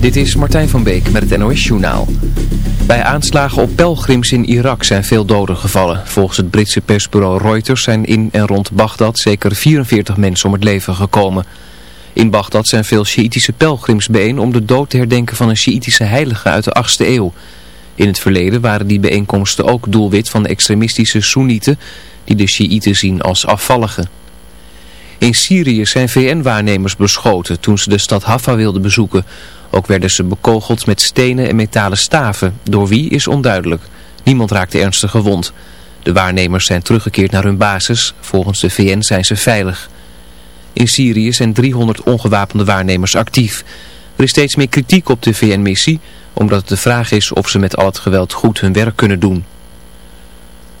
Dit is Martijn van Beek met het NOS Journaal. Bij aanslagen op pelgrims in Irak zijn veel doden gevallen. Volgens het Britse persbureau Reuters zijn in en rond Bagdad zeker 44 mensen om het leven gekomen. In Bagdad zijn veel Sjiïtische pelgrims bijeen om de dood te herdenken van een Sjiïtische heilige uit de 8e eeuw. In het verleden waren die bijeenkomsten ook doelwit van extremistische Soenieten die de Sjiïten zien als afvalligen. In Syrië zijn VN-waarnemers beschoten toen ze de stad Haffa wilden bezoeken. Ook werden ze bekogeld met stenen en metalen staven. Door wie is onduidelijk. Niemand raakte ernstig gewond. De waarnemers zijn teruggekeerd naar hun basis. Volgens de VN zijn ze veilig. In Syrië zijn 300 ongewapende waarnemers actief. Er is steeds meer kritiek op de VN-missie, omdat het de vraag is of ze met al het geweld goed hun werk kunnen doen.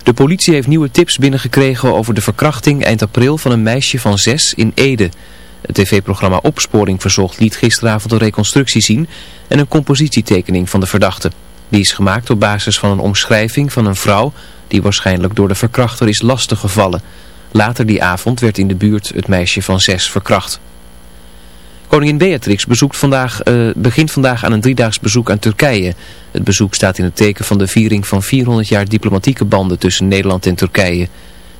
De politie heeft nieuwe tips binnengekregen over de verkrachting eind april van een meisje van zes in Ede. Het tv-programma Opsporing Verzocht liet gisteravond een reconstructie zien en een compositietekening van de verdachte. Die is gemaakt op basis van een omschrijving van een vrouw die waarschijnlijk door de verkrachter is lastiggevallen. Later die avond werd in de buurt het meisje van zes verkracht. Koningin Beatrix bezoekt vandaag, uh, begint vandaag aan een driedaags bezoek aan Turkije. Het bezoek staat in het teken van de viering van 400 jaar diplomatieke banden tussen Nederland en Turkije.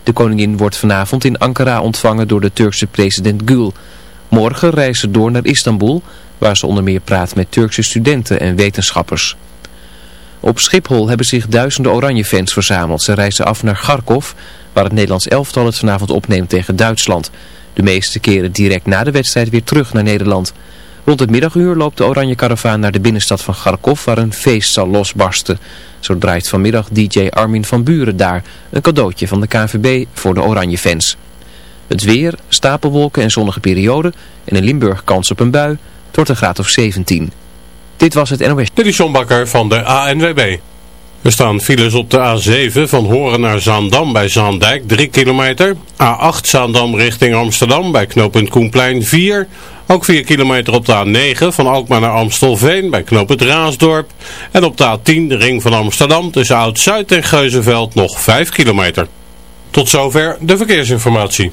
De koningin wordt vanavond in Ankara ontvangen door de Turkse president Gül. Morgen reist ze door naar Istanbul, waar ze onder meer praat met Turkse studenten en wetenschappers. Op Schiphol hebben zich duizenden Oranje-fans verzameld. Ze reizen af naar Kharkov, waar het Nederlands elftal het vanavond opneemt tegen Duitsland. De meeste keren direct na de wedstrijd weer terug naar Nederland. Rond het middaguur loopt de Oranje Karavaan naar de binnenstad van Kharkov waar een feest zal losbarsten. Zo draait vanmiddag DJ Armin van Buren daar een cadeautje van de KNVB voor de Oranje fans. Het weer, stapelwolken en zonnige perioden en in Limburg kans op een bui. Wordt een graad of 17. Dit was het NOS. Dit is van de ANWB. Er staan files op de A7 van Horen naar Zaandam bij Zaandijk 3 kilometer. A8 Zaandam richting Amsterdam bij knooppunt Koenplein 4. Ook 4 kilometer op de A9 van Alkmaar naar Amstelveen bij knooppunt Raasdorp. En op de A10 de ring van Amsterdam tussen Oud-Zuid en Geuzenveld nog 5 kilometer. Tot zover de verkeersinformatie.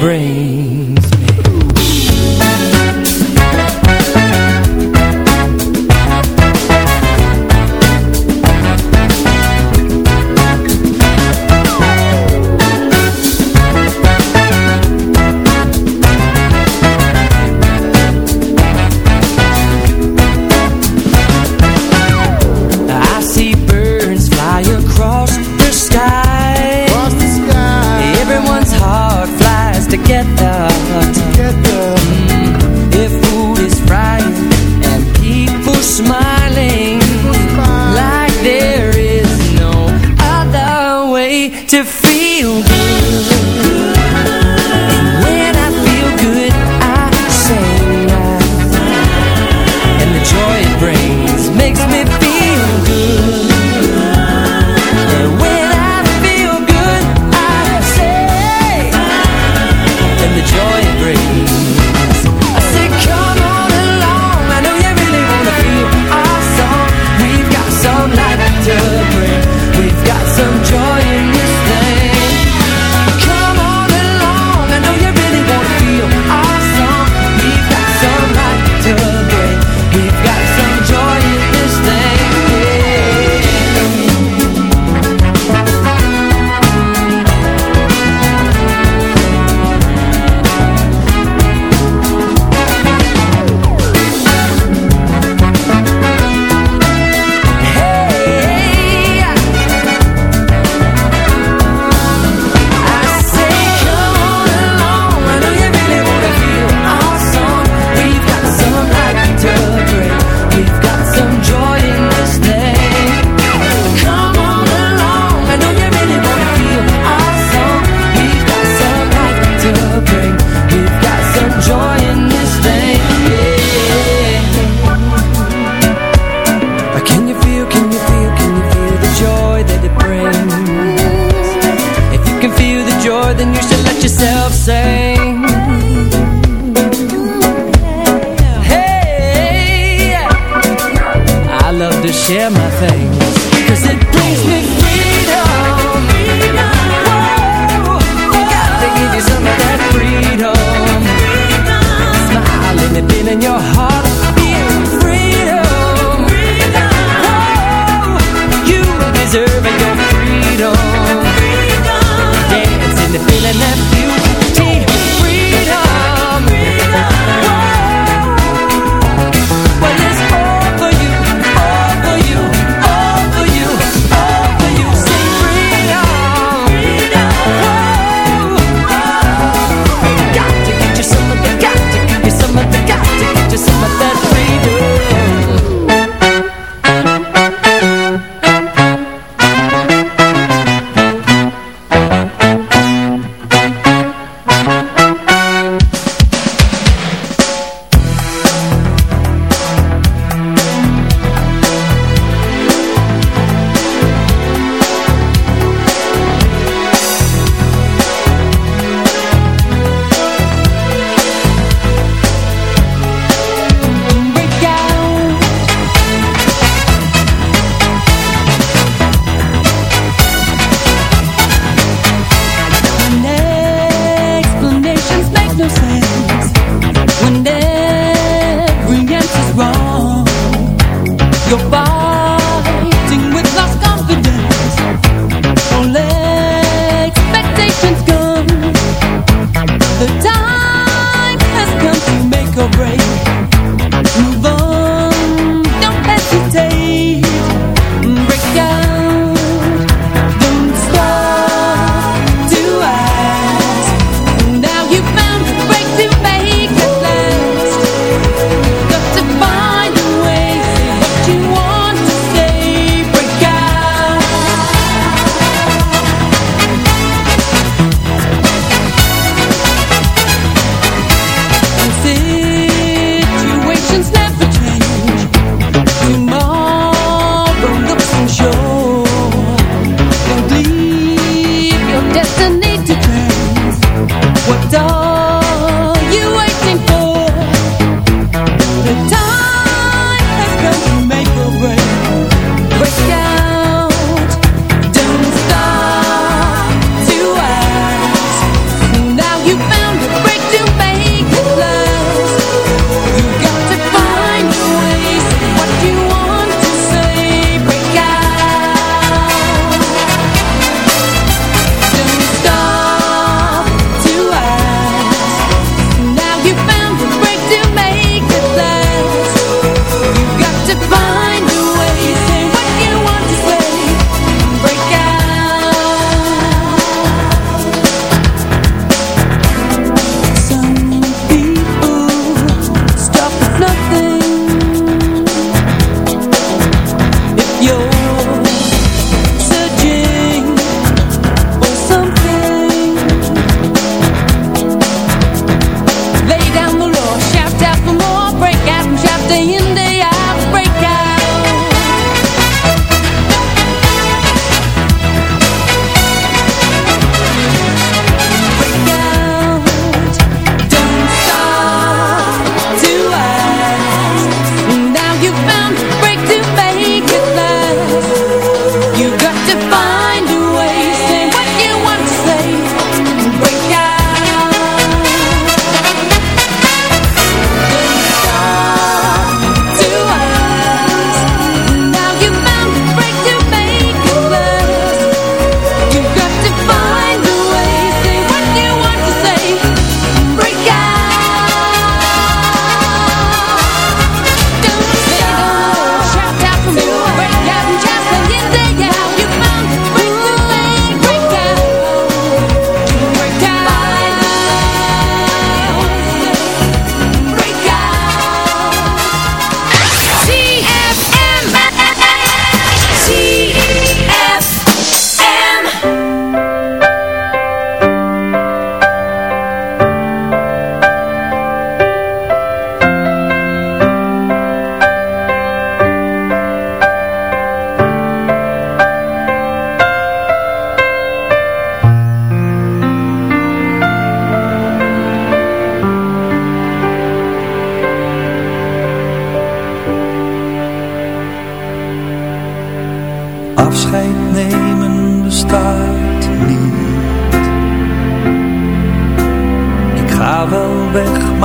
brain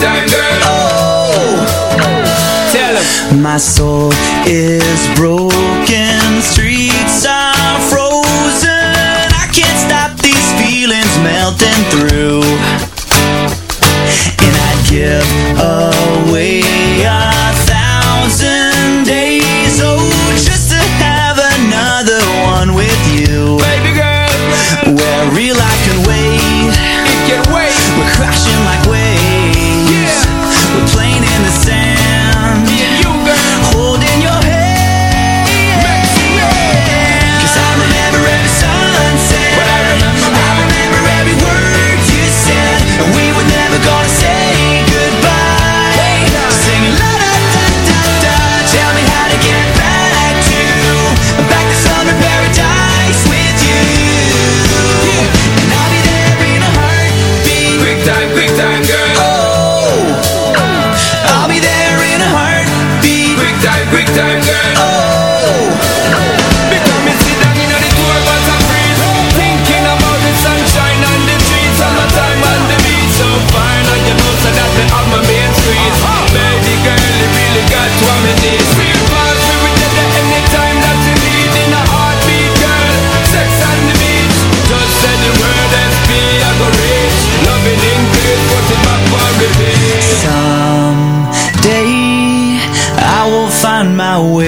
time, girl. Oh, tell him. My soul is broken, streets are frozen. I can't stop these feelings melting through, and I'd give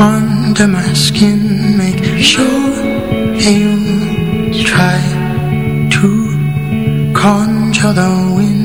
under my skin Make sure you try to conjure the wind.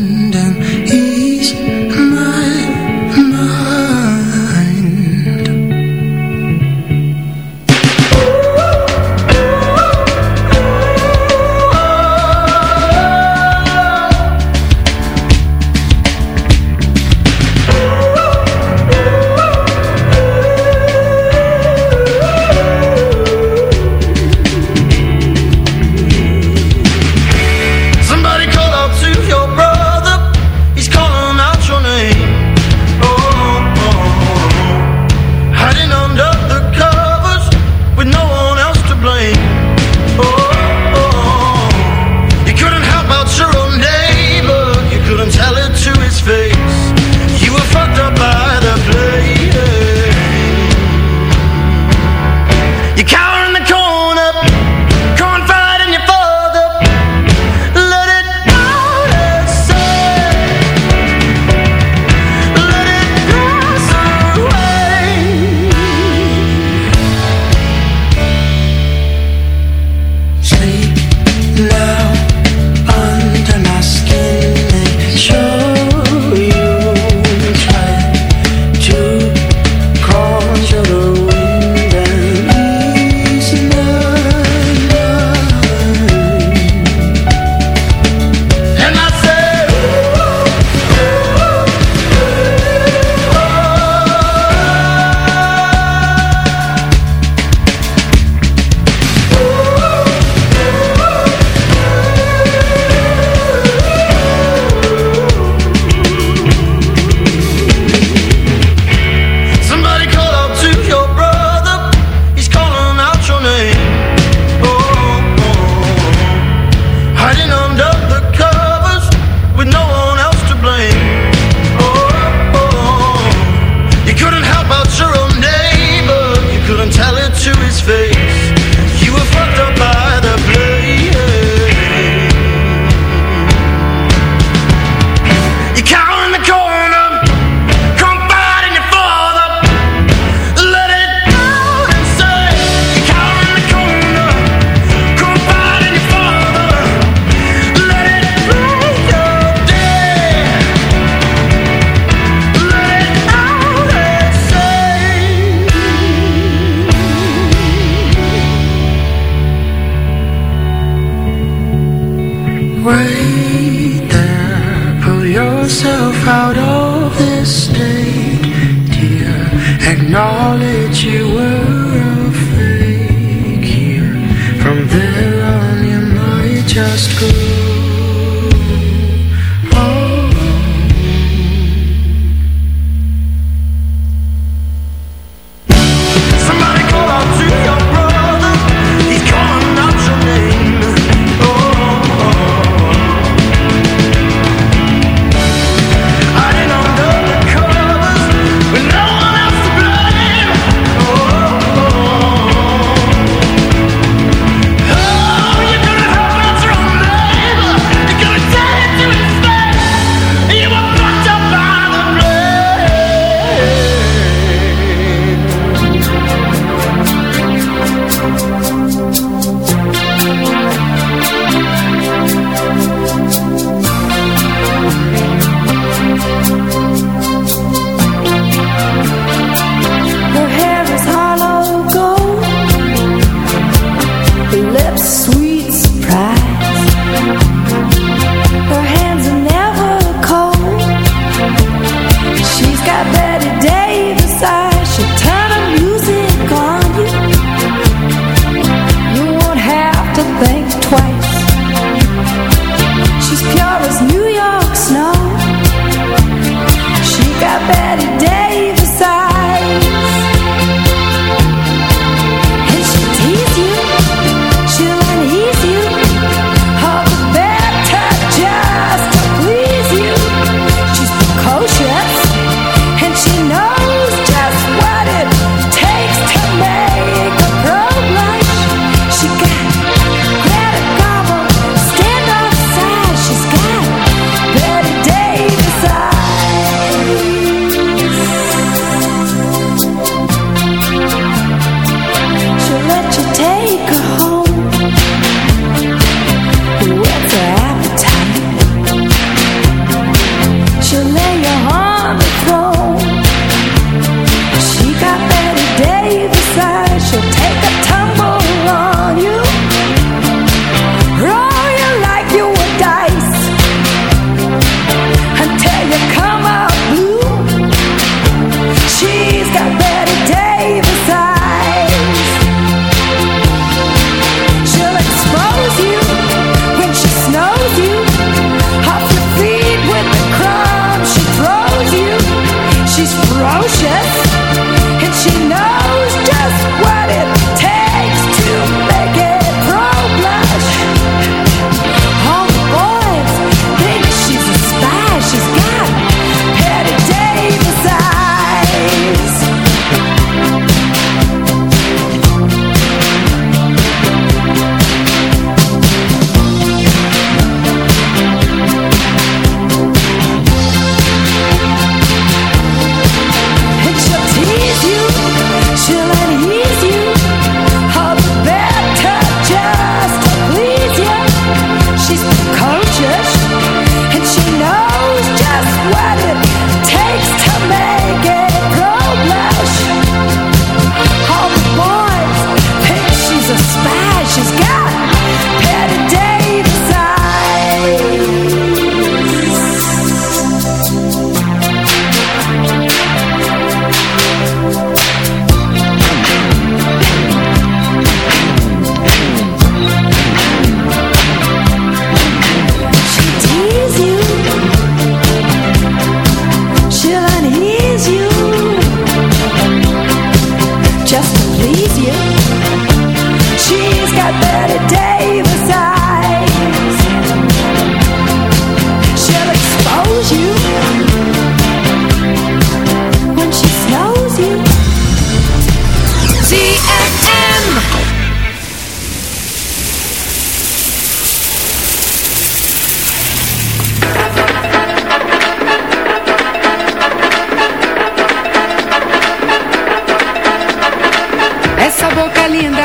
caliente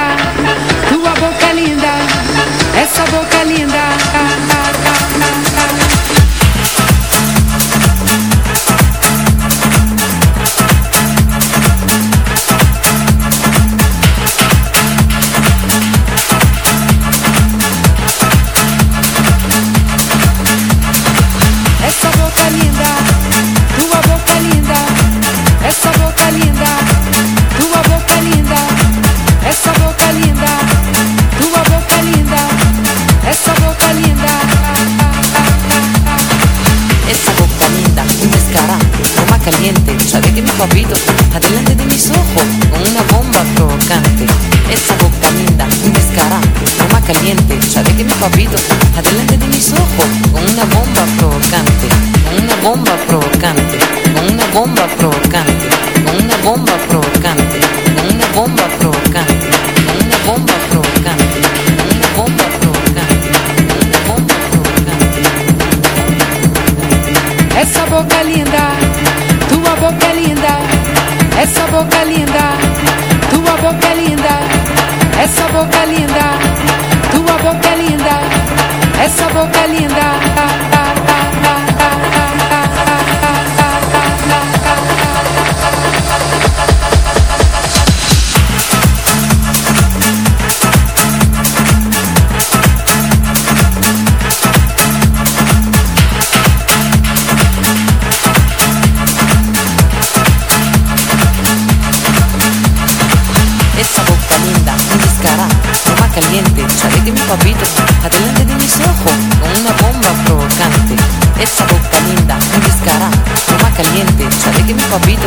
esa boca linda, un descarado, toma caliente, sabe que mi papito